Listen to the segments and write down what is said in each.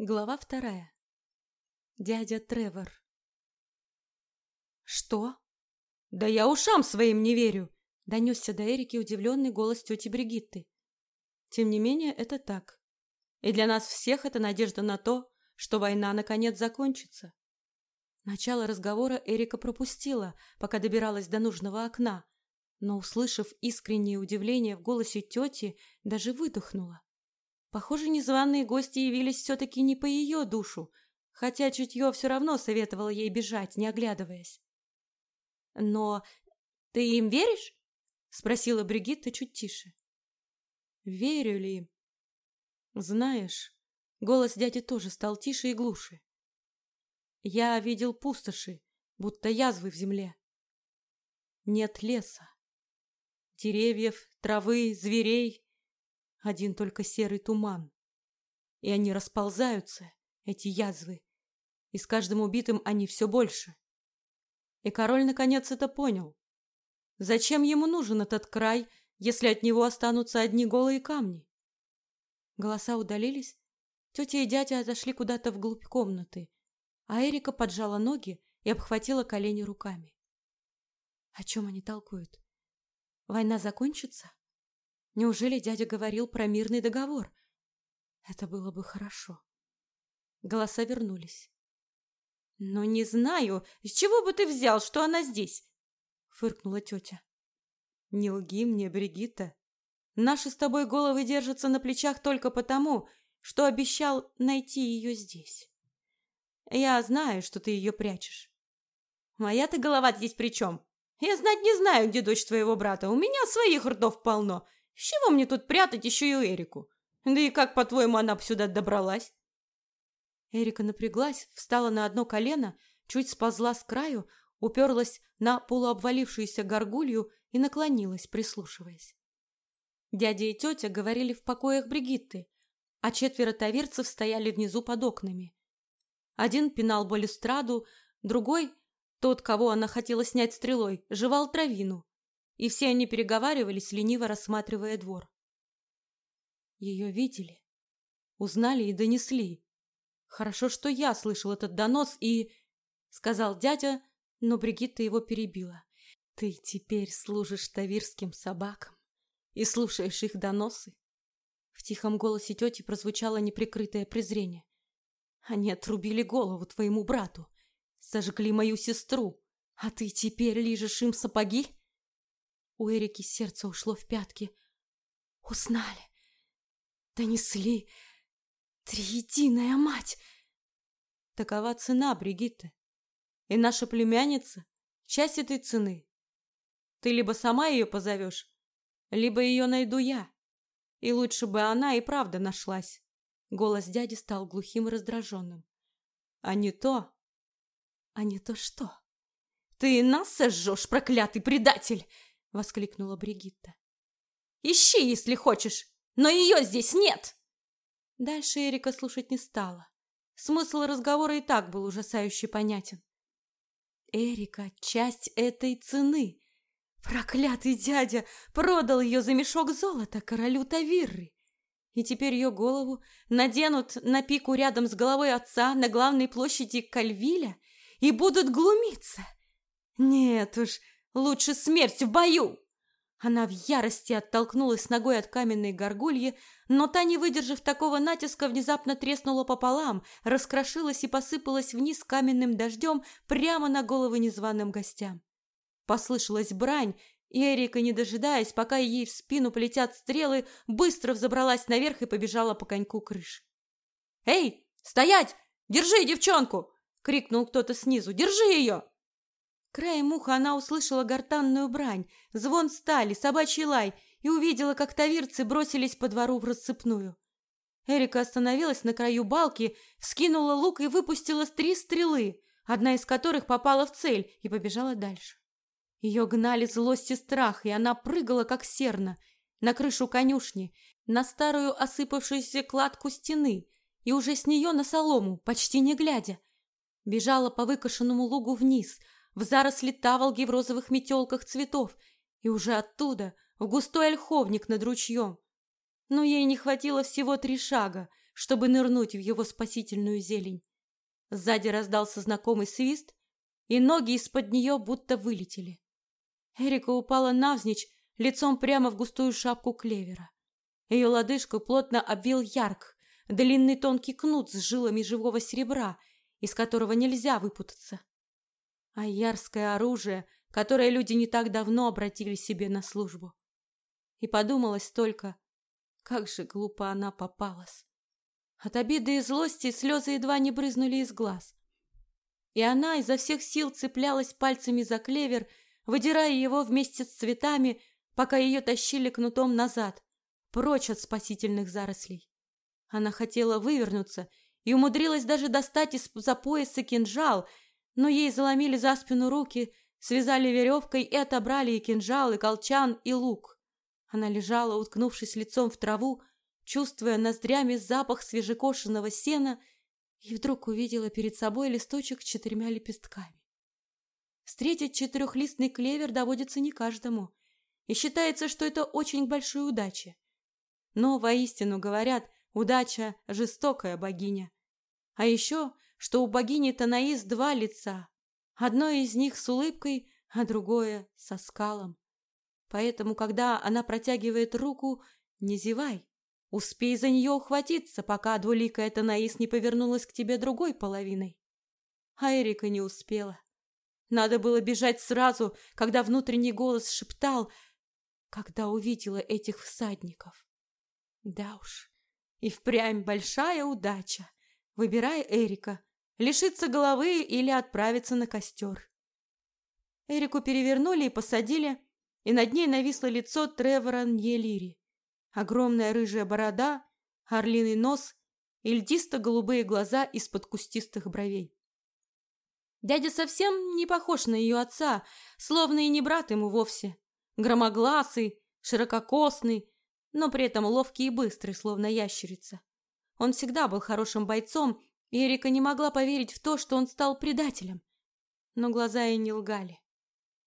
Глава вторая. Дядя Тревор. «Что? Да я ушам своим не верю!» — донесся до Эрики удивленный голос тети Бригитты. Тем не менее, это так. И для нас всех это надежда на то, что война наконец закончится. Начало разговора Эрика пропустила, пока добиралась до нужного окна, но, услышав искреннее удивление в голосе тети, даже выдохнула. Похоже, незваные гости явились все-таки не по ее душу, хотя чутье все равно советовало ей бежать, не оглядываясь. «Но ты им веришь?» — спросила Бригитта чуть тише. «Верю ли?» «Знаешь...» — голос дяди тоже стал тише и глуше. «Я видел пустоши, будто язвы в земле. Нет леса, деревьев, травы, зверей, один только серый туман. И они расползаются, эти язвы, и с каждым убитым они все больше. И король наконец это понял. Зачем ему нужен этот край, если от него останутся одни голые камни? Голоса удалились, тетя и дядя отошли куда-то вглубь комнаты, а Эрика поджала ноги и обхватила колени руками. О чем они толкуют? Война закончится? Неужели дядя говорил про мирный договор? Это было бы хорошо. Голоса вернулись. «Ну, не знаю, с чего бы ты взял, что она здесь?» — фыркнула тетя. «Не лги мне, Бригитта. Наши с тобой головы держатся на плечах только потому, что обещал найти ее здесь. Я знаю, что ты ее прячешь. Моя-то голова здесь при чем? Я знать не знаю, где дочь твоего брата. У меня своих ртов полно. С чего мне тут прятать еще и Эрику? Да и как, по-твоему, она сюда добралась? Эрика напряглась, встала на одно колено, чуть сползла с краю, уперлась на полуобвалившуюся горгулью и наклонилась, прислушиваясь. Дядя и тетя говорили в покоях Бригитты, а четверо таверцев стояли внизу под окнами. Один пинал балюстраду, другой, тот, кого она хотела снять стрелой, жевал травину, и все они переговаривались, лениво рассматривая двор. Ее видели, узнали и донесли. Хорошо, что я слышал этот донос и... Сказал дядя, но Бригитта его перебила. Ты теперь служишь тавирским собакам и слушаешь их доносы? В тихом голосе тети прозвучало неприкрытое презрение. Они отрубили голову твоему брату, сожгли мою сестру, а ты теперь лижешь им сапоги? У Эрики сердце ушло в пятки. Узнали. Донесли. Триединая мать! Такова цена, Бригитта. И наша племянница — часть этой цены. Ты либо сама ее позовешь, либо ее найду я. И лучше бы она и правда нашлась. Голос дяди стал глухим и раздраженным. А не то... А не то что? Ты нас сожжешь, проклятый предатель! — воскликнула Бригитта. «Ищи, если хочешь, но ее здесь нет!» Дальше Эрика слушать не стала. Смысл разговора и так был ужасающе понятен. Эрика — часть этой цены. Проклятый дядя продал ее за мешок золота королю Тавирры. И теперь ее голову наденут на пику рядом с головой отца на главной площади Кальвиля и будут глумиться. Нет уж, Лучше смерть в бою!» Она в ярости оттолкнулась ногой от каменной горгульи, но та, не выдержав такого натиска, внезапно треснула пополам, раскрошилась и посыпалась вниз каменным дождем прямо на головы незваным гостям. Послышалась брань, и Эрика, не дожидаясь, пока ей в спину полетят стрелы, быстро взобралась наверх и побежала по коньку крыши. «Эй, стоять! Держи девчонку!» — крикнул кто-то снизу. «Держи ее!» Краем уха она услышала гортанную брань, звон стали, собачий лай и увидела, как тавирцы бросились по двору в рассыпную. Эрика остановилась на краю балки, вскинула лук и выпустила три стрелы, одна из которых попала в цель и побежала дальше. Ее гнали злость и страх, и она прыгала, как серна, на крышу конюшни, на старую осыпавшуюся кладку стены и уже с нее на солому, почти не глядя. Бежала по выкошенному лугу вниз – в заросли таволги в розовых метелках цветов и уже оттуда в густой ольховник над ручьем. Но ей не хватило всего три шага, чтобы нырнуть в его спасительную зелень. Сзади раздался знакомый свист, и ноги из-под нее будто вылетели. Эрика упала навзничь, лицом прямо в густую шапку клевера. Ее лодыжку плотно обвил ярк, длинный тонкий кнут с жилами живого серебра, из которого нельзя выпутаться. А ярское оружие, которое люди не так давно обратили себе на службу. И подумалось только, как же глупо она попалась. От обиды и злости слезы едва не брызнули из глаз. И она изо всех сил цеплялась пальцами за клевер, выдирая его вместе с цветами, пока ее тащили кнутом назад, прочь от спасительных зарослей. Она хотела вывернуться и умудрилась даже достать из-за пояса кинжал, но ей заломили за спину руки, связали веревкой и отобрали и кинжал, и колчан, и лук. Она лежала, уткнувшись лицом в траву, чувствуя ноздрями запах свежекошенного сена, и вдруг увидела перед собой листочек с четырьмя лепестками. Встретить четырехлистный клевер доводится не каждому, и считается, что это очень большая удача. Но, воистину говорят, удача – жестокая богиня. А еще, что у богини Танаис два лица. Одно из них с улыбкой, а другое со скалом. Поэтому, когда она протягивает руку, не зевай. Успей за нее ухватиться, пока двуликая Танаис не повернулась к тебе другой половиной. А Эрика не успела. Надо было бежать сразу, когда внутренний голос шептал, когда увидела этих всадников. Да уж, и впрямь большая удача. Выбирай Эрика, лишиться головы или отправиться на костер. Эрику перевернули и посадили, и над ней нависло лицо Тревора Ньелири. Огромная рыжая борода, орлиный нос и льдисто-голубые глаза из-под кустистых бровей. Дядя совсем не похож на ее отца, словно и не брат ему вовсе. Громогласый, ширококосный, но при этом ловкий и быстрый, словно ящерица. Он всегда был хорошим бойцом, Эрика не могла поверить в то, что он стал предателем. Но глаза ей не лгали.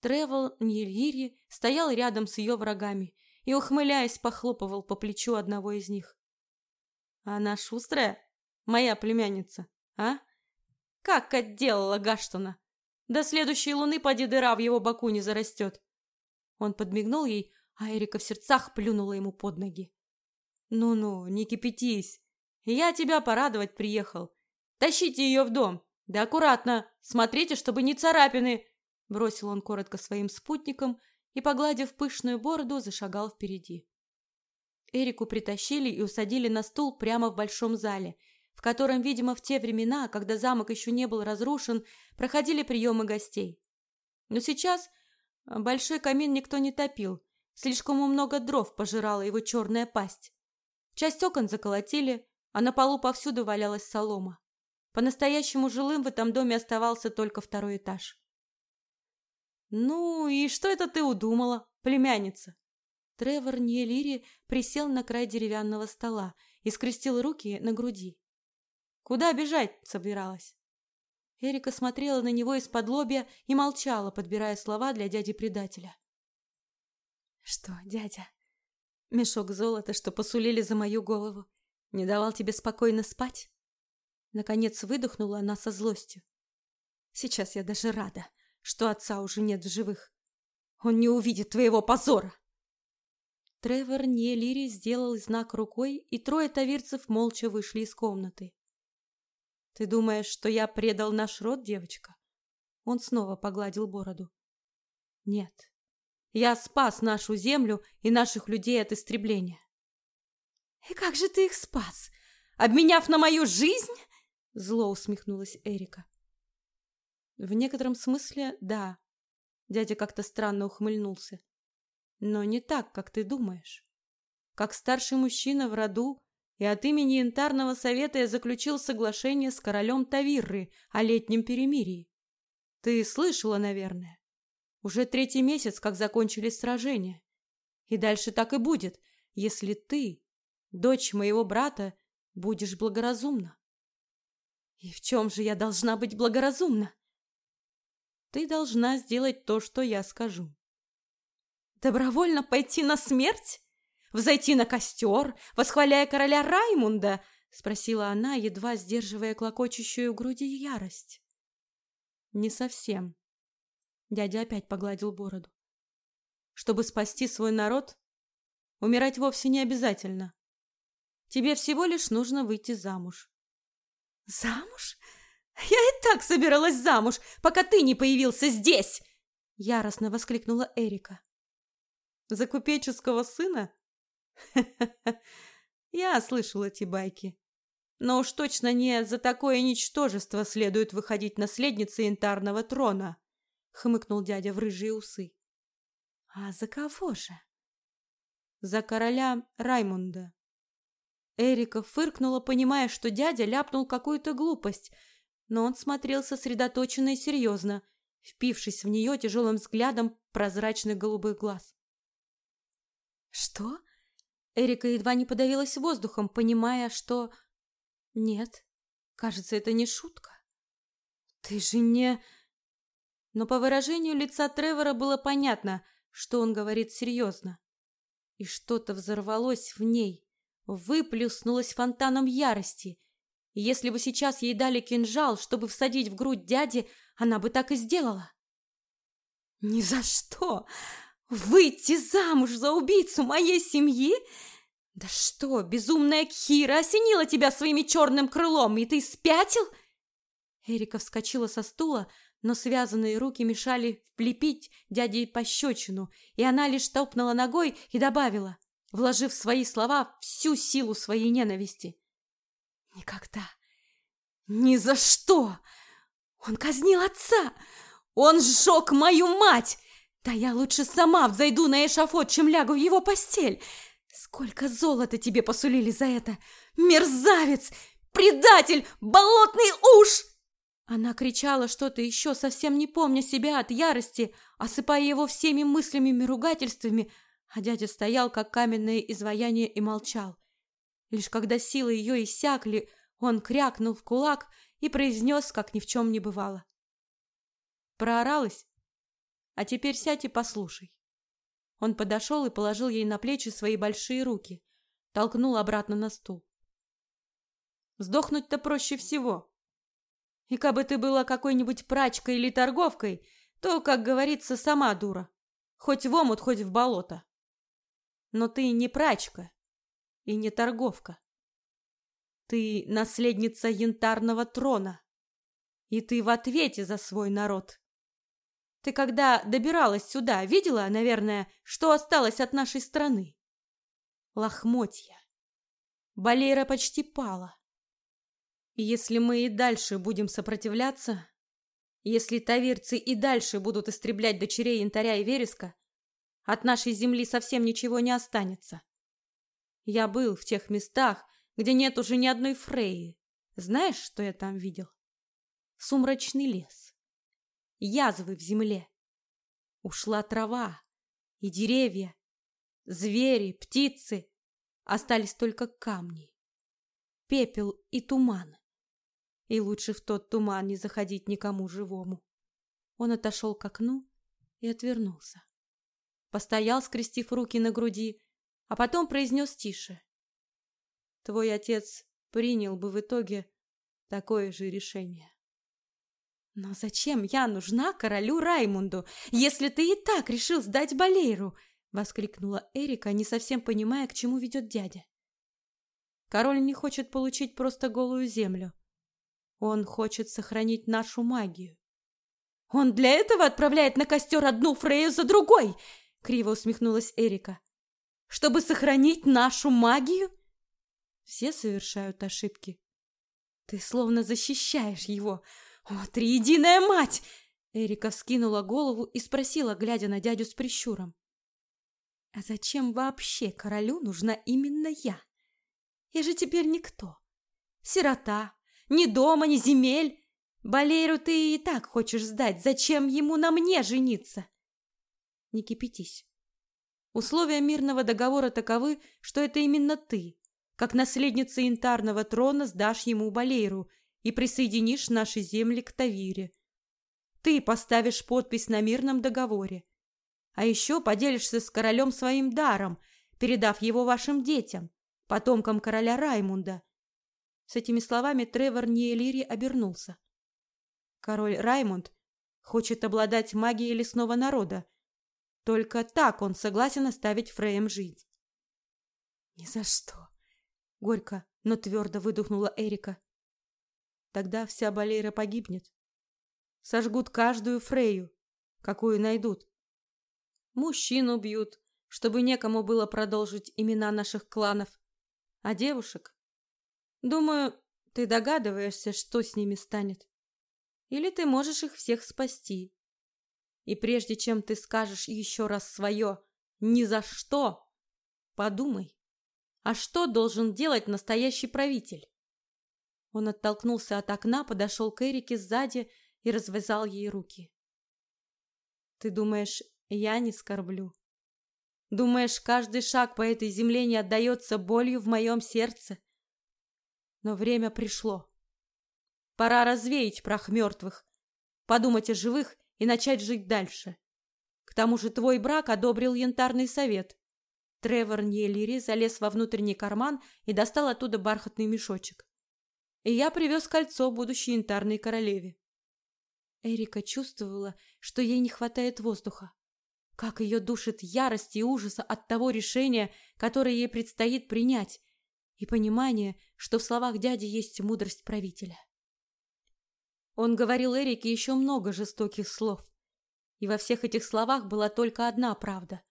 Тревел Ньельири стоял рядом с ее врагами и, ухмыляясь, похлопывал по плечу одного из них. «Она шустрая, моя племянница, а? Как отделала Гаштона? До следующей луны поди дыра в его боку не зарастет». Он подмигнул ей, а Эрика в сердцах плюнула ему под ноги. «Ну-ну, не кипятись. Я тебя порадовать приехал. Тащите ее в дом. Да аккуратно. Смотрите, чтобы не царапины. Бросил он коротко своим спутникам и, погладив пышную бороду, зашагал впереди. Эрику притащили и усадили на стул прямо в большом зале, в котором, видимо, в те времена, когда замок еще не был разрушен, проходили приемы гостей. Но сейчас большой камин никто не топил, слишком много дров пожирала его черная пасть. Часть окон заколотили, а на полу повсюду валялась солома. По-настоящему жилым в этом доме оставался только второй этаж. «Ну и что это ты удумала, племянница?» Тревор Ниелири присел на край деревянного стола и скрестил руки на груди. «Куда бежать собиралась?» Эрика смотрела на него из-под лобья и молчала, подбирая слова для дяди-предателя. «Что, дядя, мешок золота, что посулили за мою голову, не давал тебе спокойно спать?» Наконец выдохнула она со злостью. «Сейчас я даже рада, что отца уже нет в живых. Он не увидит твоего позора!» Тревор Нелири сделал знак рукой, и трое тавирцев молча вышли из комнаты. «Ты думаешь, что я предал наш род, девочка?» Он снова погладил бороду. «Нет. Я спас нашу землю и наших людей от истребления». «И как же ты их спас? Обменяв на мою жизнь?» Зло усмехнулась Эрика. В некотором смысле, да. Дядя как-то странно ухмыльнулся. Но не так, как ты думаешь. Как старший мужчина в роду и от имени Янтарного совета я заключил соглашение с королем Тавирры о летнем перемирии. Ты слышала, наверное. Уже третий месяц, как закончились сражения. И дальше так и будет, если ты, дочь моего брата, будешь благоразумна. И в чем же я должна быть благоразумна? Ты должна сделать то, что я скажу. Добровольно пойти на смерть? Взойти на костер, восхваляя короля Раймунда? Спросила она, едва сдерживая клокочущую в груди ярость. Не совсем. Дядя опять погладил бороду. Чтобы спасти свой народ, умирать вовсе не обязательно. Тебе всего лишь нужно выйти замуж. Замуж? Я и так собиралась замуж, пока ты не появился здесь! Яростно воскликнула Эрика. За купеческого сына? Я слышал эти байки. Но уж точно не за такое ничтожество следует выходить наследница янтарного трона, хмыкнул дядя в рыжие усы. А за кого же? За короля Раймунда. Эрика фыркнула, понимая, что дядя ляпнул какую-то глупость, но он смотрел сосредоточенно и серьезно, впившись в нее тяжелым взглядом прозрачных голубых глаз. «Что?» Эрика едва не подавилась воздухом, понимая, что... Нет, кажется, это не шутка. «Ты же не...» Но по выражению лица Тревора было понятно, что он говорит серьезно. И что-то взорвалось в ней, выплюснулось фонтаном ярости. Если бы сейчас ей дали кинжал, чтобы всадить в грудь дяди, она бы так и сделала. «Ни за что! Выйти замуж за убийцу моей семьи? Да что, безумная Кхира осенила тебя своими черным крылом, и ты спятил?» Эрика вскочила со стула, но связанные руки мешали вплепить дяде пощечину, и она лишь толкнула ногой и добавила, вложив в свои слова всю силу своей ненависти. «Никогда! Ни за что! Он казнил отца! Он сжег мою мать! Да я лучше сама взойду на эшафот, чем лягу в его постель! Сколько золота тебе посулили за это! Мерзавец! Предатель! Болотный уж!» Она кричала что-то еще, совсем не помня себя от ярости, осыпая его всеми мыслями и ругательствами, а дядя стоял, как каменное изваяние, и молчал. Лишь когда силы ее иссякли, он крякнул в кулак и произнес, как ни в чем не бывало. Прооралась? А теперь сядь и послушай. Он подошел и положил ей на плечи свои большие руки, толкнул обратно на стул. Сдохнуть-то проще всего. И кабы ты была какой-нибудь прачкой или торговкой, то, как говорится, сама дура. Хоть в омут, хоть в болото. Но ты не прачка и не торговка. Ты наследница янтарного трона. И ты в ответе за свой народ. Ты когда добиралась сюда, видела, наверное, что осталось от нашей страны? Лохмотья. Балейра почти пала. И если мы и дальше будем сопротивляться, если тавирцы и дальше будут истреблять дочерей янтаря и вереска, от нашей земли совсем ничего не останется. Я был в тех местах, где нет уже ни одной Фреи. Знаешь, что я там видел? Сумрачный лес. Язвы в земле. Ушла трава и деревья, звери, птицы. Остались только камни, пепел и туман. И лучше в тот туман не заходить никому живому. Он отошел к окну и отвернулся. Постоял, скрестив руки на груди, а потом произнес тише. Твой отец принял бы в итоге такое же решение. Но зачем я нужна королю Раймунду, если ты и так решил сдать Балейру? воскликнула Эрика, не совсем понимая, к чему ведет дядя. Король не хочет получить просто голую землю. Он хочет сохранить нашу магию. Он для этого отправляет на костер одну Фрею за другой, криво усмехнулась Эрика. Чтобы сохранить нашу магию? Все совершают ошибки. Ты словно защищаешь его. О, триединая мать! Эрика вскинула голову и спросила, глядя на дядю с прищуром. А зачем вообще королю нужна именно я? Я же теперь никто. Сирота, ни дома, ни земель. Балейру ты и так хочешь сдать. Зачем ему на мне жениться? Не кипятись. Условия мирного договора таковы, что это именно ты, как наследница янтарного трона, сдашь ему Балейру и присоединишь наши земли к Тавире. Ты поставишь подпись на мирном договоре. А еще поделишься с королем своим даром, передав его вашим детям, потомкам короля Раймунда. С этими словами Тревор Ниелири обернулся. Король Раймонд хочет обладать магией лесного народа. Только так он согласен оставить Фреем жить. «Ни за что!» — горько, но твердо выдохнула Эрика. «Тогда вся Балейра погибнет. Сожгут каждую Фрею, какую найдут. Мужчин убьют, чтобы некому было продолжить имена наших кланов. А девушек? Думаю, ты догадываешься, что с ними станет. Или ты можешь их всех спасти. И прежде чем ты скажешь еще раз свое «ни за что», подумай, а что должен делать настоящий правитель? Он оттолкнулся от окна, подошел к Эрике сзади и развязал ей руки. Ты думаешь, я не скорблю? Думаешь, каждый шаг по этой земле не отдается болью в моем сердце? Но время пришло. Пора развеять прах мертвых, подумать о живых и начать жить дальше. К тому же твой брак одобрил янтарный совет. Тревор Ньелири залез во внутренний карман и достал оттуда бархатный мешочек. И я привез кольцо будущей янтарной королеве. Эрика чувствовала, что ей не хватает воздуха. Как ее душит ярость и ужас от того решения, которое ей предстоит принять, и понимание, что в словах дяди есть мудрость правителя. Он говорил Эрике еще много жестоких слов, и во всех этих словах была только одна правда.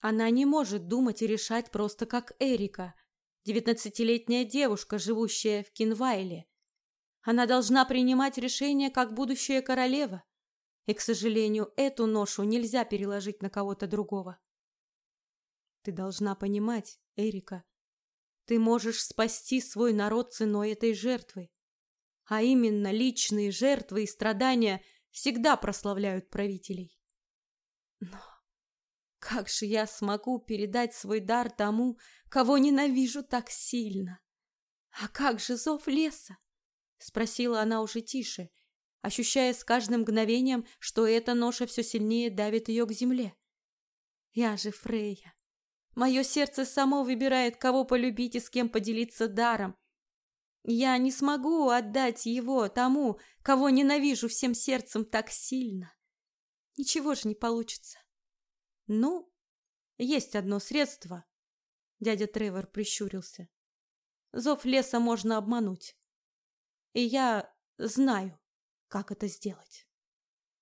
Она не может думать и решать просто как Эрика, девятнадцатилетняя девушка, живущая в Кинвайле. Она должна принимать решения как будущая королева, и, к сожалению, эту ношу нельзя переложить на кого-то другого. Ты должна понимать, Эрика, ты можешь спасти свой народ ценой этой жертвы. А именно личные жертвы и страдания всегда прославляют правителей. Но как же я смогу передать свой дар тому, кого ненавижу так сильно? А как же зов леса? Спросила она уже тише, ощущая с каждым мгновением, что эта ноша все сильнее давит ее к земле. Я же Фрейя. Мое сердце само выбирает, кого полюбить и с кем поделиться даром. Я не смогу отдать его тому, кого ненавижу всем сердцем так сильно. Ничего же не получится. Ну, есть одно средство. Дядя Тревор прищурился. Зов леса можно обмануть. И я знаю, как это сделать.